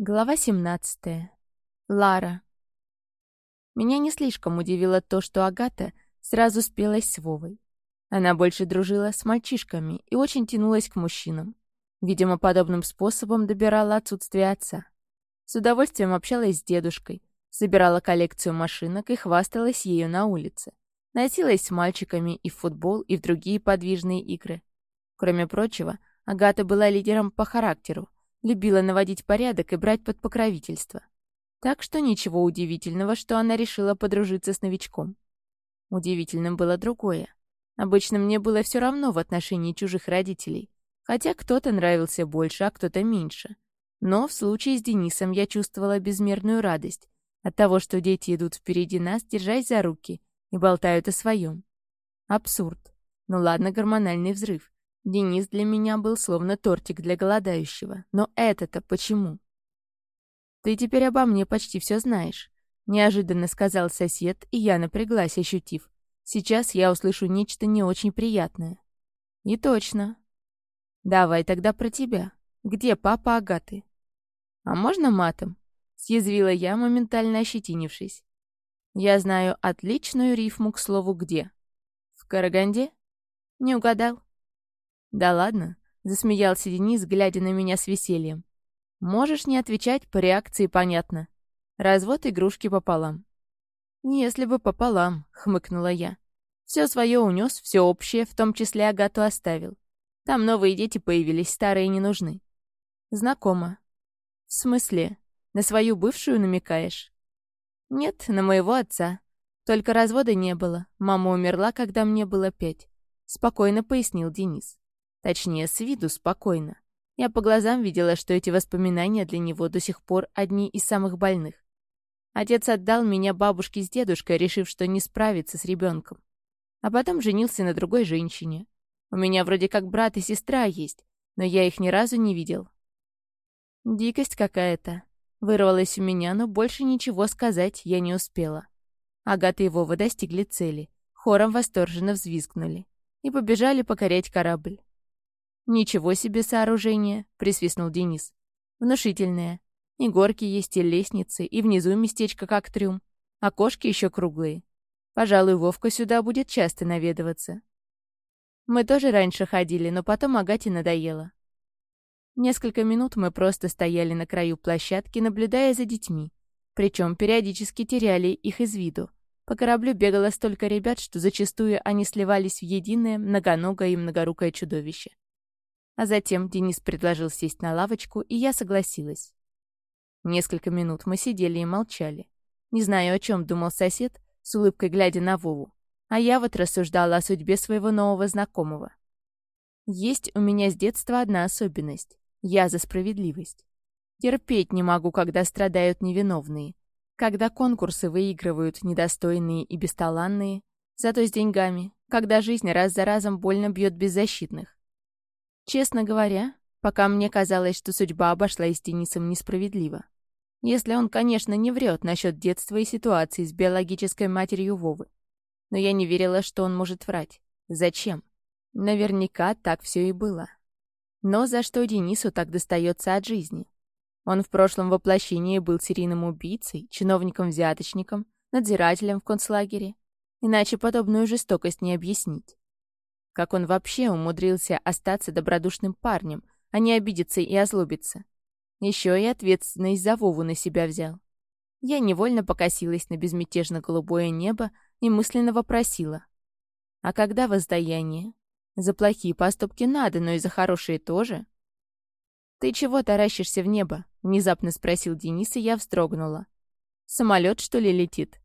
Глава 17. Лара. Меня не слишком удивило то, что Агата сразу спелась с Вовой. Она больше дружила с мальчишками и очень тянулась к мужчинам. Видимо, подобным способом добирала отсутствие отца. С удовольствием общалась с дедушкой, собирала коллекцию машинок и хвасталась ею на улице. Носилась с мальчиками и в футбол, и в другие подвижные игры. Кроме прочего, Агата была лидером по характеру, любила наводить порядок и брать под покровительство. Так что ничего удивительного, что она решила подружиться с новичком. Удивительным было другое. Обычно мне было все равно в отношении чужих родителей, хотя кто-то нравился больше, а кто-то меньше. Но в случае с Денисом я чувствовала безмерную радость от того, что дети идут впереди нас, держась за руки, и болтают о своем. Абсурд. Ну ладно, гормональный взрыв. Денис для меня был словно тортик для голодающего. Но это-то почему? «Ты теперь обо мне почти все знаешь», — неожиданно сказал сосед, и я напряглась, ощутив. «Сейчас я услышу нечто не очень приятное». «И точно». «Давай тогда про тебя. Где папа Агаты?» «А можно матом?» — съязвила я, моментально ощетинившись. «Я знаю отличную рифму к слову «где». «В Караганде?» «Не угадал?» «Да ладно», — засмеялся Денис, глядя на меня с весельем. «Можешь не отвечать, по реакции понятно. Развод игрушки пополам». «Если бы пополам», — хмыкнула я. «Все свое унес, все общее, в том числе Агату оставил. Там новые дети появились, старые не нужны». «Знакомо». «В смысле? На свою бывшую намекаешь?» «Нет, на моего отца. Только развода не было. Мама умерла, когда мне было пять», — спокойно пояснил Денис. Точнее, с виду спокойно. Я по глазам видела, что эти воспоминания для него до сих пор одни из самых больных. Отец отдал меня бабушке с дедушкой, решив, что не справится с ребенком. А потом женился на другой женщине. У меня вроде как брат и сестра есть, но я их ни разу не видел. Дикость какая-то. Вырвалась у меня, но больше ничего сказать я не успела. Агата и Вова достигли цели, хором восторженно взвизгнули и побежали покорять корабль. «Ничего себе сооружение!» — присвистнул Денис. «Внушительное. И горки есть, и лестницы, и внизу местечко как трюм. Окошки еще круглые. Пожалуй, Вовка сюда будет часто наведываться. Мы тоже раньше ходили, но потом Агате надоело. Несколько минут мы просто стояли на краю площадки, наблюдая за детьми. Причем периодически теряли их из виду. По кораблю бегало столько ребят, что зачастую они сливались в единое многоногое и многорукое чудовище. А затем Денис предложил сесть на лавочку, и я согласилась. Несколько минут мы сидели и молчали. Не знаю, о чем думал сосед, с улыбкой глядя на Вову. А я вот рассуждала о судьбе своего нового знакомого. Есть у меня с детства одна особенность. Я за справедливость. Терпеть не могу, когда страдают невиновные. Когда конкурсы выигрывают недостойные и бесталанные, зато с деньгами. Когда жизнь раз за разом больно бьет беззащитных. Честно говоря, пока мне казалось, что судьба обошла с Денисом несправедливо. Если он, конечно, не врет насчет детства и ситуации с биологической матерью Вовы. Но я не верила, что он может врать. Зачем? Наверняка так все и было. Но за что Денису так достается от жизни? Он в прошлом воплощении был серийным убийцей, чиновником-взяточником, надзирателем в концлагере. Иначе подобную жестокость не объяснить. Как он вообще умудрился остаться добродушным парнем, а не обидеться и озлобиться? Еще и ответственность за Вову на себя взял. Я невольно покосилась на безмятежно голубое небо и мысленно вопросила. А когда воздаяние? За плохие поступки надо, но и за хорошие тоже. «Ты чего таращишься в небо?» — внезапно спросил Денис, и я вздрогнула. «Самолет, что ли, летит?»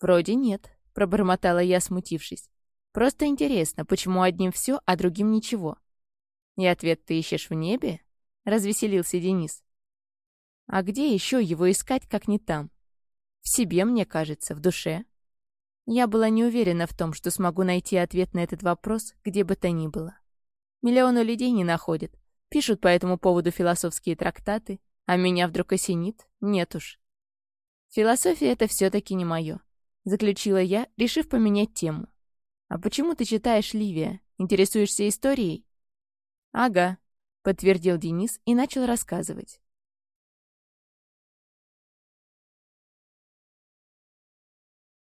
«Вроде нет», — пробормотала я, смутившись. Просто интересно, почему одним все, а другим ничего. И ответ ты ищешь в небе? Развеселился Денис. А где еще его искать, как не там? В себе, мне кажется, в душе. Я была не уверена в том, что смогу найти ответ на этот вопрос, где бы то ни было. Миллионы людей не находят, пишут по этому поводу философские трактаты, а меня вдруг осенит? Нет уж. Философия — это все-таки не мое, заключила я, решив поменять тему. «А почему ты читаешь Ливия? Интересуешься историей?» «Ага», — подтвердил Денис и начал рассказывать.